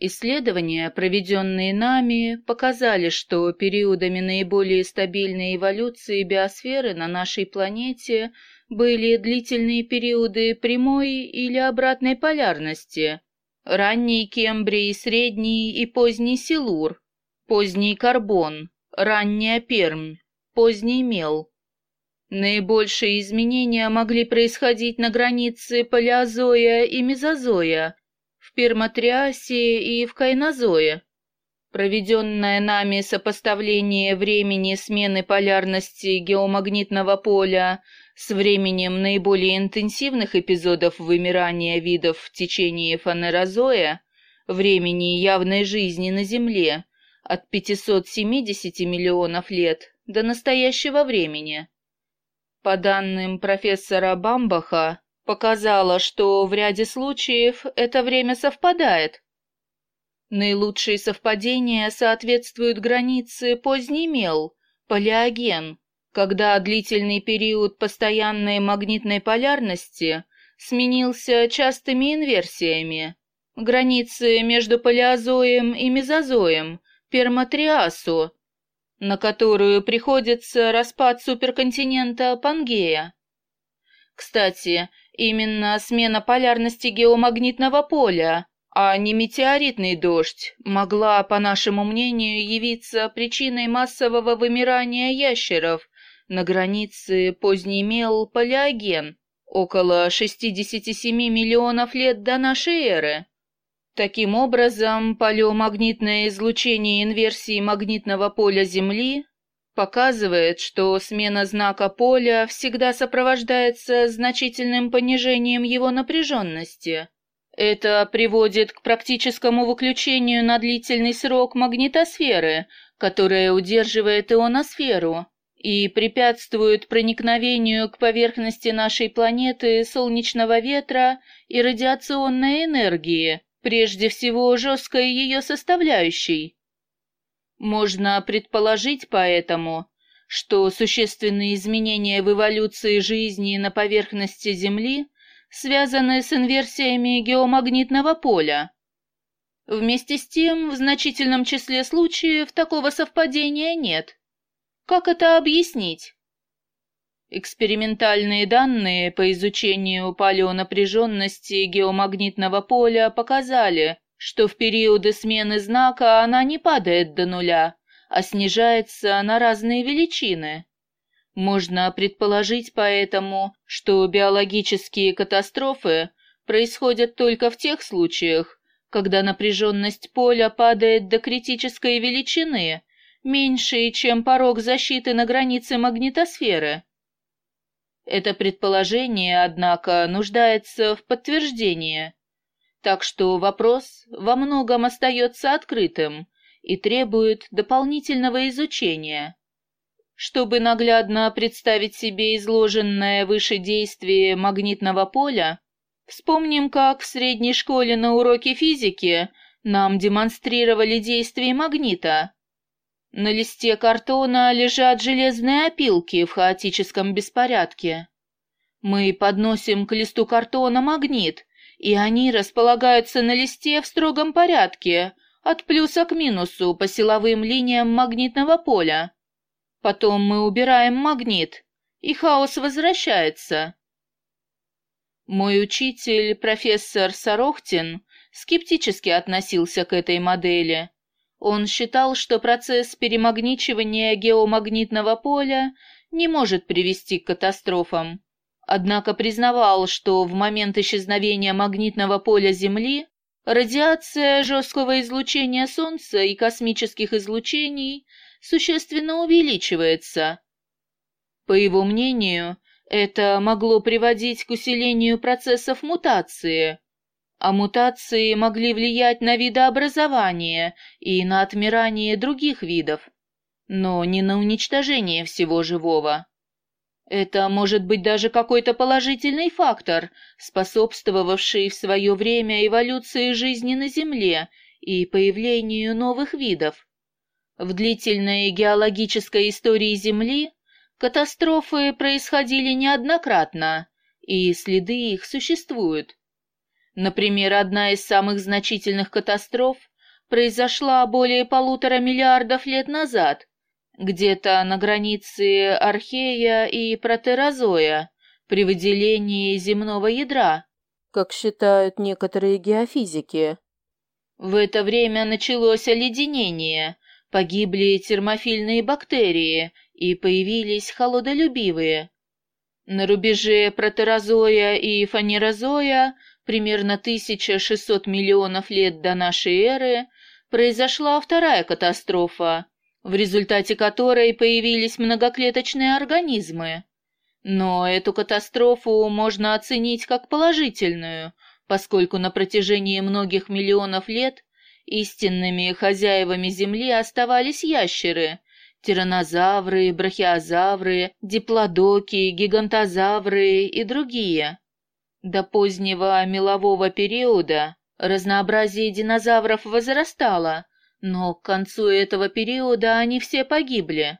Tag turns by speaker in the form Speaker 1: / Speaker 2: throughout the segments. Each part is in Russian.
Speaker 1: Исследования, проведенные нами, показали, что периодами наиболее стабильной эволюции биосферы на нашей планете были длительные периоды прямой или обратной полярности, ранний Кембрий, средний и поздний Силур, поздний Карбон, ранняя Пермь, поздний Мел. Наибольшие изменения могли происходить на границе палеозоя и мезозоя, в Пермотриасе и в Кайнозое. Проведенное нами сопоставление времени смены полярности геомагнитного поля с временем наиболее интенсивных эпизодов вымирания видов в течение фанерозоя, времени явной жизни на Земле, от 570 миллионов лет до настоящего времени. По данным профессора Бамбаха, показало, что в ряде случаев это время совпадает. Наилучшие совпадения соответствуют границе поздний мел, палеоген, когда длительный период постоянной магнитной полярности сменился частыми инверсиями. Границы между палеозоем и мезозоем, пермотриасу, на которую приходится распад суперконтинента Пангея. Кстати, именно смена полярности геомагнитного поля, а не метеоритный дождь, могла, по нашему мнению, явиться причиной массового вымирания ящеров на границе поздний мел палеоген, около 67 миллионов лет до нашей эры. Таким образом, палеомагнитное излучение инверсии магнитного поля Земли показывает, что смена знака поля всегда сопровождается значительным понижением его напряженности. Это приводит к практическому выключению на длительный срок магнитосферы, которая удерживает ионосферу, и препятствует проникновению к поверхности нашей планеты солнечного ветра и радиационной энергии, прежде всего жесткой ее составляющей. Можно предположить поэтому, что существенные изменения в эволюции жизни на поверхности Земли связаны с инверсиями геомагнитного поля. Вместе с тем, в значительном числе случаев такого совпадения нет. Как это объяснить? Экспериментальные данные по изучению палеонапряженности геомагнитного поля показали, что в периоды смены знака она не падает до нуля, а снижается на разные величины. Можно предположить поэтому, что биологические катастрофы происходят только в тех случаях, когда напряженность поля падает до критической величины, меньшей, чем порог защиты на границе магнитосферы. Это предположение, однако, нуждается в подтверждении, так что вопрос во многом остается открытым и требует дополнительного изучения. Чтобы наглядно представить себе изложенное выше действие магнитного поля, вспомним, как в средней школе на уроке физики нам демонстрировали действие магнита. На листе картона лежат железные опилки в хаотическом беспорядке. Мы подносим к листу картона магнит, и они располагаются на листе в строгом порядке, от плюса к минусу по силовым линиям магнитного поля. Потом мы убираем магнит, и хаос возвращается. Мой учитель, профессор Сорохтин, скептически относился к этой модели он считал, что процесс перемагничивания геомагнитного поля не может привести к катастрофам. Однако признавал, что в момент исчезновения магнитного поля Земли радиация жесткого излучения Солнца и космических излучений существенно увеличивается. По его мнению, это могло приводить к усилению процессов мутации, а мутации могли влиять на видообразование и на отмирание других видов, но не на уничтожение всего живого. Это может быть даже какой-то положительный фактор, способствовавший в свое время эволюции жизни на Земле и появлению новых видов. В длительной геологической истории Земли катастрофы происходили неоднократно, и следы их существуют. Например, одна из самых значительных катастроф произошла более полутора миллиардов лет назад, где-то на границе Архея и Протерозоя, при выделении земного ядра,
Speaker 2: как считают некоторые геофизики.
Speaker 1: В это время началось оледенение, погибли термофильные бактерии и появились холодолюбивые. На рубеже протерозоя и фанерозоя примерно 1600 миллионов лет до нашей эры произошла вторая катастрофа, в результате которой появились многоклеточные организмы. Но эту катастрофу можно оценить как положительную, поскольку на протяжении многих миллионов лет истинными хозяевами Земли оставались ящеры, тираннозавры, брахиозавры, диплодоки, гигантозавры и другие. До позднего мелового периода разнообразие динозавров возрастало, но к концу этого периода они все погибли.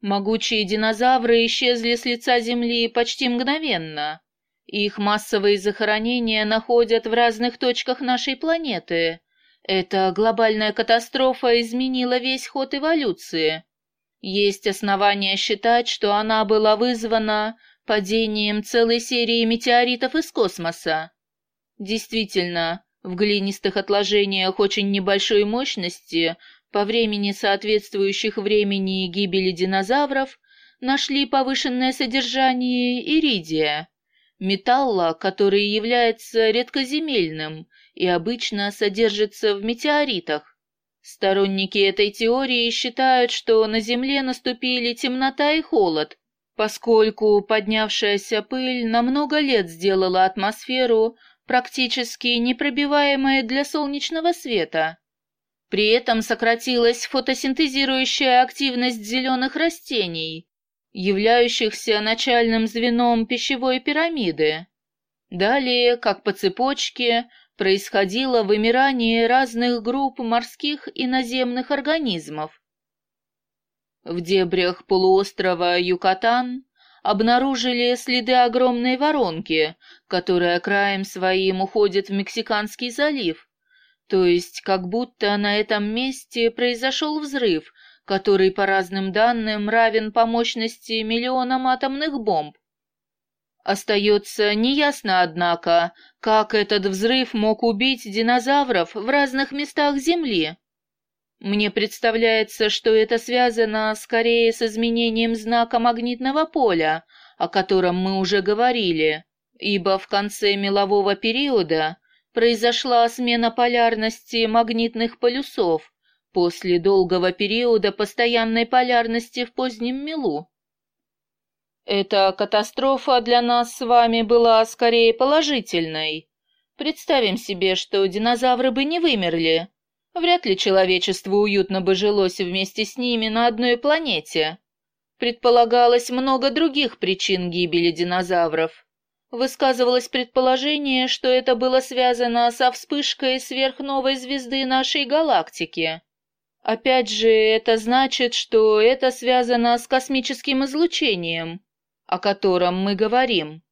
Speaker 1: Могучие динозавры исчезли с лица Земли почти мгновенно. Их массовые захоронения находят в разных точках нашей планеты. Эта глобальная катастрофа изменила весь ход эволюции. Есть основания считать, что она была вызвана падением целой серии метеоритов из космоса. Действительно, в глинистых отложениях очень небольшой мощности, по времени соответствующих времени гибели динозавров, нашли повышенное содержание иридия, металла, который является редкоземельным и обычно содержится в метеоритах. Сторонники этой теории считают, что на Земле наступили темнота и холод, поскольку поднявшаяся пыль на много лет сделала атмосферу практически непробиваемое для солнечного света. При этом сократилась фотосинтезирующая активность зеленых растений, являющихся начальным звеном пищевой пирамиды. Далее, как по цепочке, происходило вымирание разных групп морских и наземных организмов. В дебрях полуострова Юкатан обнаружили следы огромной воронки, которая краем своим уходит в Мексиканский залив. То есть как будто на этом месте произошел взрыв, который по разным данным равен по мощности миллионам атомных бомб. Остается неясно, однако, как этот взрыв мог убить динозавров в разных местах Земли. Мне представляется, что это связано скорее с изменением знака магнитного поля, о котором мы уже говорили, ибо в конце мелового периода произошла смена полярности магнитных полюсов после долгого периода постоянной полярности в позднем мелу. Эта катастрофа для нас с вами была скорее положительной. Представим себе, что динозавры бы не вымерли, Вряд ли человечеству уютно бы жилось вместе с ними на одной планете. Предполагалось много других причин гибели динозавров. Высказывалось предположение, что это было связано со вспышкой сверхновой звезды нашей галактики. Опять же, это значит, что это связано с космическим излучением, о котором мы говорим.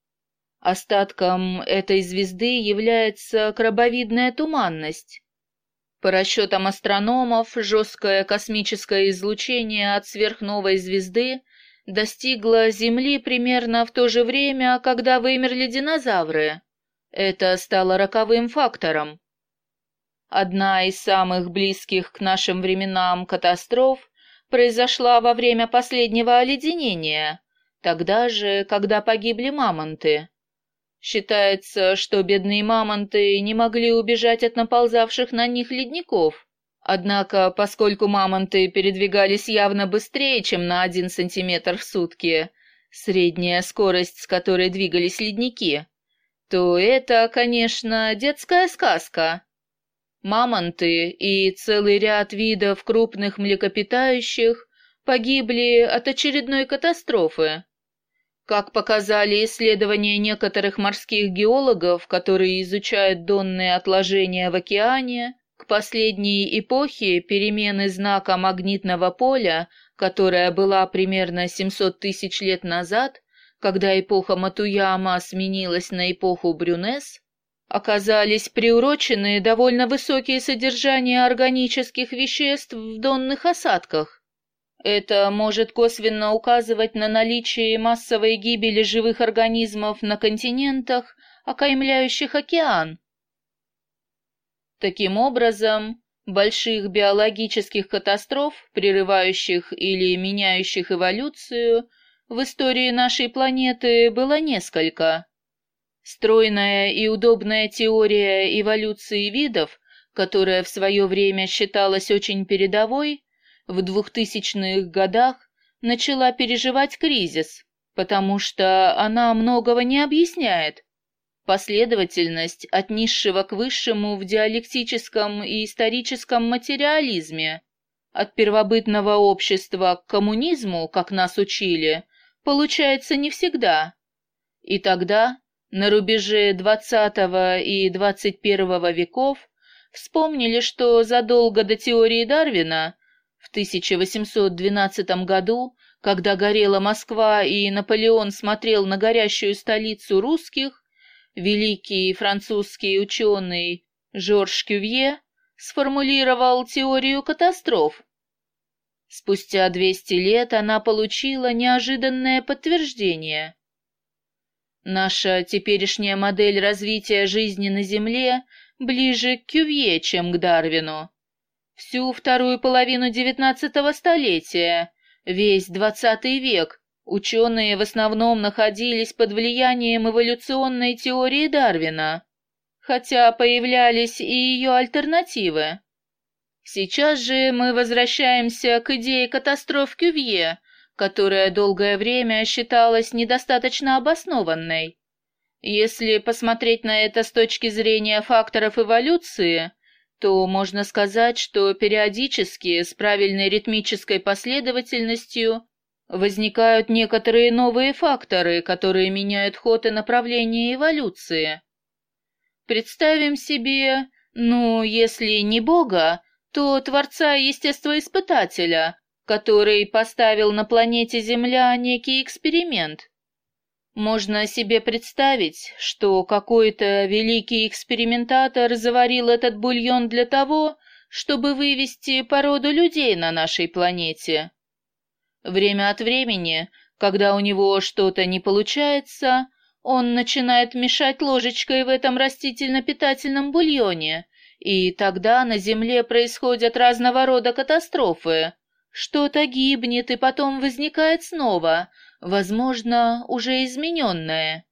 Speaker 1: Остатком этой звезды является крабовидная туманность. По расчетам астрономов, жесткое космическое излучение от сверхновой звезды достигло Земли примерно в то же время, когда вымерли динозавры. Это стало роковым фактором. Одна из самых близких к нашим временам катастроф произошла во время последнего оледенения, тогда же, когда погибли мамонты. Считается, что бедные мамонты не могли убежать от наползавших на них ледников. Однако, поскольку мамонты передвигались явно быстрее, чем на один сантиметр в сутки, средняя скорость, с которой двигались ледники, то это, конечно, детская сказка. Мамонты и целый ряд видов крупных млекопитающих погибли от очередной катастрофы. Как показали исследования некоторых морских геологов, которые изучают донные отложения в океане, к последней эпохе перемены знака магнитного поля, которая была примерно 700 тысяч лет назад, когда эпоха Матуяма сменилась на эпоху Брюнес, оказались приурочены довольно высокие содержания органических веществ в донных осадках. Это может косвенно указывать на наличие массовой гибели живых организмов на континентах, окаймляющих океан. Таким образом, больших биологических катастроф, прерывающих или меняющих эволюцию, в истории нашей планеты было несколько. Стройная и удобная теория эволюции видов, которая в свое время считалась очень передовой, в 2000-х годах начала переживать кризис, потому что она многого не объясняет. Последовательность от низшего к высшему в диалектическом и историческом материализме, от первобытного общества к коммунизму, как нас учили – получается не всегда. И тогда, на рубеже XX и XXI веков, вспомнили, что задолго до теории Дарвина, в 1812 году, когда горела Москва и Наполеон смотрел на горящую столицу русских, великий французский ученый Жорж Кювье сформулировал теорию катастроф, Спустя 200 лет она получила неожиданное подтверждение. Наша теперешняя модель развития жизни на Земле ближе к Кювье, чем к Дарвину. Всю вторую половину XIX столетия, весь XX век, ученые в основном находились под влиянием эволюционной теории Дарвина, хотя появлялись и ее альтернативы. Сейчас же мы возвращаемся к идее катастроф Кювье, которая долгое время считалась недостаточно обоснованной. Если посмотреть на это с точки зрения факторов эволюции, то можно сказать, что периодически с правильной ритмической последовательностью возникают некоторые новые факторы, которые меняют ход и направление эволюции. Представим себе, ну, если не Бога, то Творца-естествоиспытателя, который поставил на планете Земля некий эксперимент. Можно себе представить, что какой-то великий экспериментатор заварил этот бульон для того, чтобы вывести породу людей на нашей планете. Время от времени, когда у него что-то не получается, он начинает мешать ложечкой в этом растительно-питательном бульоне и тогда на Земле происходят разного рода катастрофы. Что-то гибнет и потом возникает снова, возможно, уже измененное.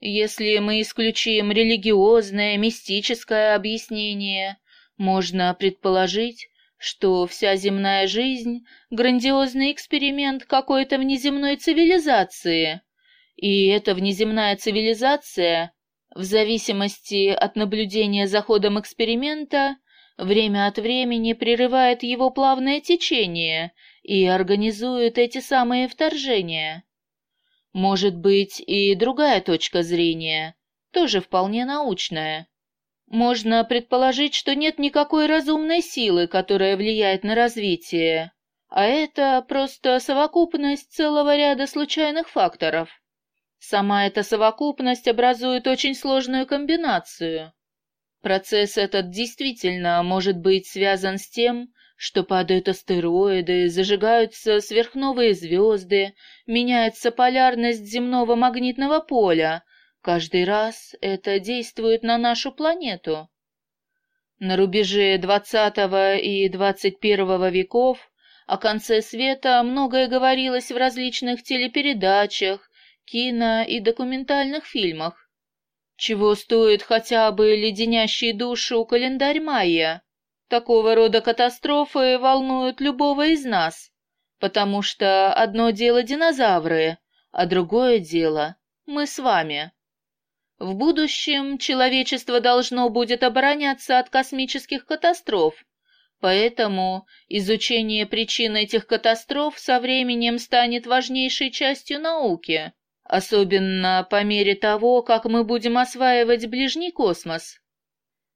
Speaker 1: Если мы исключим религиозное, мистическое объяснение, можно предположить, что вся земная жизнь — грандиозный эксперимент какой-то внеземной цивилизации, и эта внеземная цивилизация в зависимости от наблюдения за ходом эксперимента, время от времени прерывает его плавное течение и организует эти самые вторжения. Может быть и другая точка зрения, тоже вполне научная. Можно предположить, что нет никакой разумной силы, которая влияет на развитие, а это просто совокупность целого ряда случайных факторов. Сама эта совокупность образует очень сложную комбинацию. Процесс этот действительно может быть связан с тем, что падают астероиды, зажигаются сверхновые звезды, меняется полярность земного магнитного поля. Каждый раз это действует на нашу планету. На рубеже XX и XXI веков о конце света многое говорилось в различных телепередачах, кино и документальных фильмах. Чего стоит хотя бы леденящий душу календарь майя? Такого рода катастрофы волнуют любого из нас, потому что одно дело динозавры, а другое дело мы с вами. В будущем человечество должно будет обороняться от космических катастроф, поэтому изучение причин этих катастроф со временем станет важнейшей частью науки особенно по мере того, как мы будем осваивать ближний космос.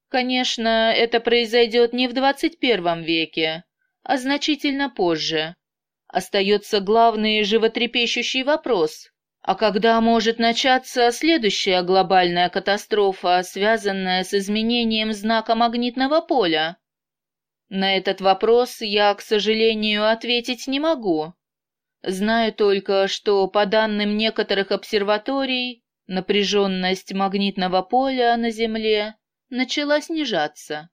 Speaker 1: Конечно, это произойдет не в 21 веке, а значительно позже. Остается главный животрепещущий вопрос. А когда может начаться следующая глобальная катастрофа, связанная с изменением знака магнитного поля? На этот вопрос я, к сожалению, ответить не могу. Знаю только, что по данным некоторых обсерваторий, напряженность магнитного поля на Земле начала снижаться.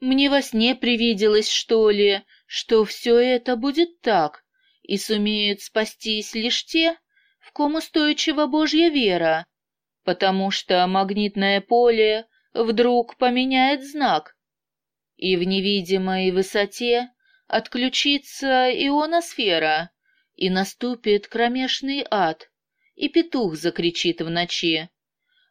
Speaker 1: Мне во сне привиделось, что ли, что все это будет так, и сумеют спастись лишь те, в ком устойчива Божья вера, потому что магнитное поле вдруг поменяет знак, и в невидимой высоте отключится ионосфера, и наступит кромешный ад, и петух закричит в ночи.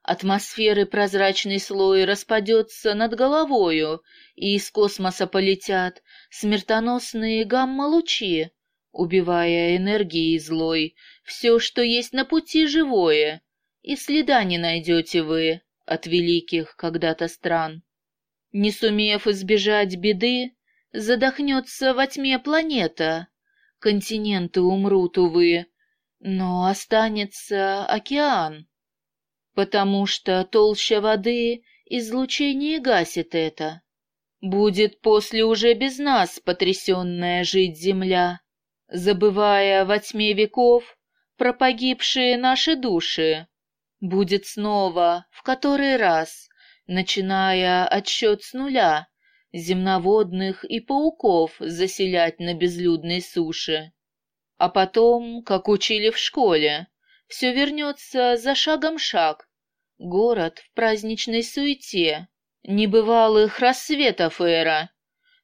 Speaker 1: Атмосферы прозрачный слой распадется над головою, и из космоса полетят смертоносные гамма-лучи, убивая энергией злой все, что есть на пути живое, и следа не найдете вы от великих когда-то стран. Не сумев избежать беды, задохнется во тьме планета, континенты умрут, увы, но останется океан, потому что толща воды излучение гасит это. Будет после уже без нас потрясенная жить земля, забывая во тьме веков про погибшие наши души. Будет снова, в который раз, начиная отсчет с нуля, земноводных и пауков заселять на безлюдной суше. А потом, как учили в школе, все вернется за шагом шаг. Город в праздничной суете, небывалых рассветов эра,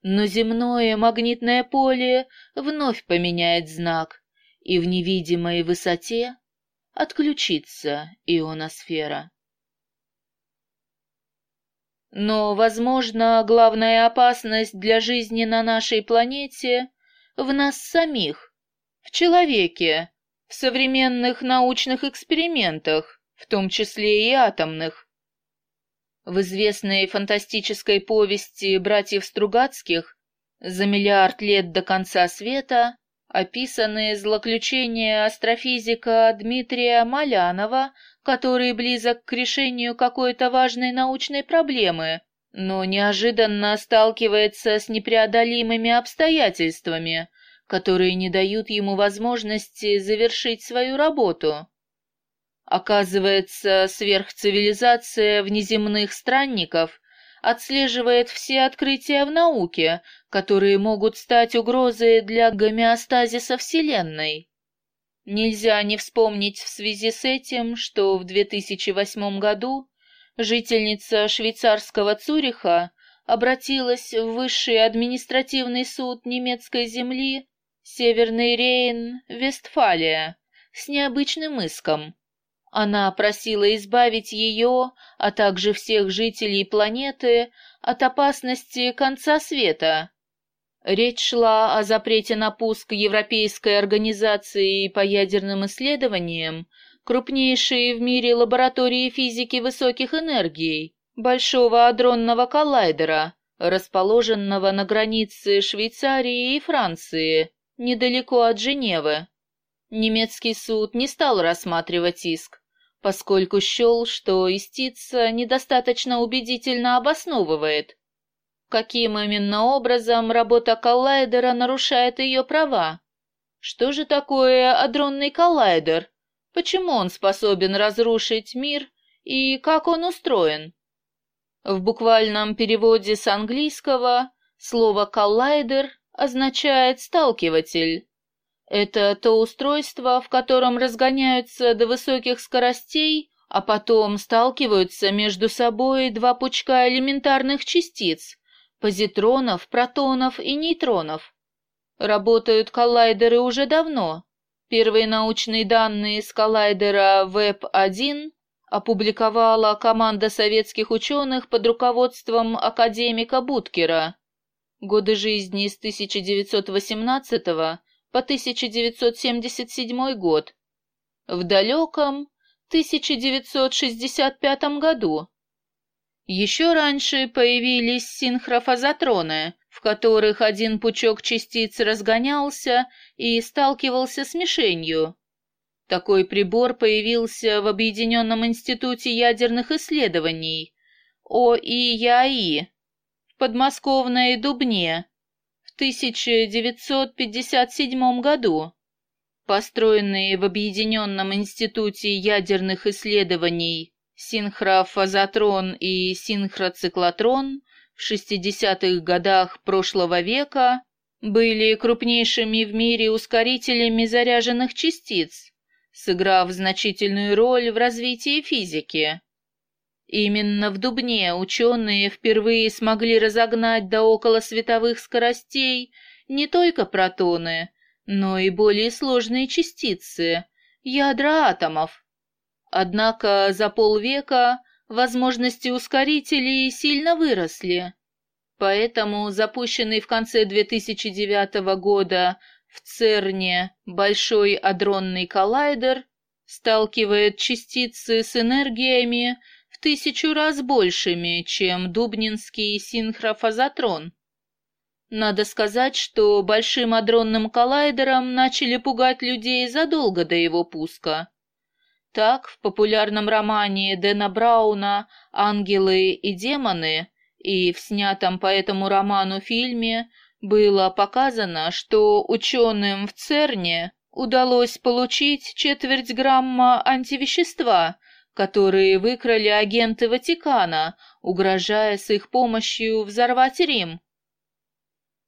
Speaker 1: но земное магнитное поле вновь поменяет знак, и в невидимой высоте отключится ионосфера. Но, возможно, главная опасность для жизни на нашей планете в нас самих, в человеке, в современных научных экспериментах, в том числе и атомных. В известной фантастической повести братьев Стругацких «За миллиард лет до конца света» описаны злоключения астрофизика Дмитрия Малянова, который близок к решению какой-то важной научной проблемы, но неожиданно сталкивается с непреодолимыми обстоятельствами, которые не дают ему возможности завершить свою работу. Оказывается, сверхцивилизация внеземных странников отслеживает все открытия в науке, которые могут стать угрозой для гомеостазиса Вселенной. Нельзя не вспомнить в связи с этим, что в 2008 году жительница швейцарского Цюриха обратилась в Высший административный суд немецкой земли Северный Рейн, Вестфалия, с необычным иском она просила избавить ее, а также всех жителей планеты, от опасности конца света. Речь шла о запрете на пуск Европейской организации по ядерным исследованиям, крупнейшей в мире лаборатории физики высоких энергий, Большого адронного коллайдера, расположенного на границе Швейцарии и Франции, недалеко от Женевы. Немецкий суд не стал рассматривать иск, поскольку счел, что истица недостаточно убедительно обосновывает, каким именно образом работа коллайдера нарушает ее права. Что же такое адронный коллайдер? Почему он способен разрушить мир и как он устроен? В буквальном переводе с английского слово «коллайдер» означает «сталкиватель», это то устройство, в котором разгоняются до высоких скоростей, а потом сталкиваются между собой два пучка элементарных частиц – позитронов, протонов и нейтронов. Работают коллайдеры уже давно. Первые научные данные с коллайдера ВЭП-1 опубликовала команда советских ученых под руководством академика Буткера. Годы жизни с 1918 по 1977 год, в далеком 1965 году. Еще раньше появились синхрофазотроны, в которых один пучок частиц разгонялся и сталкивался с мишенью. Такой прибор появился в Объединенном институте ядерных исследований ОИЯИ в подмосковной Дубне 1957 году. Построенные в Объединенном институте ядерных исследований синхрофазотрон и синхроциклотрон в 60-х годах прошлого века были крупнейшими в мире ускорителями заряженных частиц, сыграв значительную роль в развитии физики. Именно в Дубне ученые впервые смогли разогнать до околосветовых скоростей не только протоны, но и более сложные частицы, ядра атомов. Однако за полвека возможности ускорителей сильно выросли. Поэтому запущенный в конце 2009 года в ЦЕРНе Большой адронный коллайдер сталкивает частицы с энергиями тысячу раз большими, чем Дубнинский синхрофазотрон. Надо сказать, что Большим адронным коллайдером начали пугать людей задолго до его пуска. Так, в популярном романе Дэна Брауна «Ангелы и демоны» и в снятом по этому роману фильме было показано, что ученым в ЦЕРНе удалось получить четверть грамма антивещества, которые выкрали агенты Ватикана, угрожая с их помощью взорвать Рим.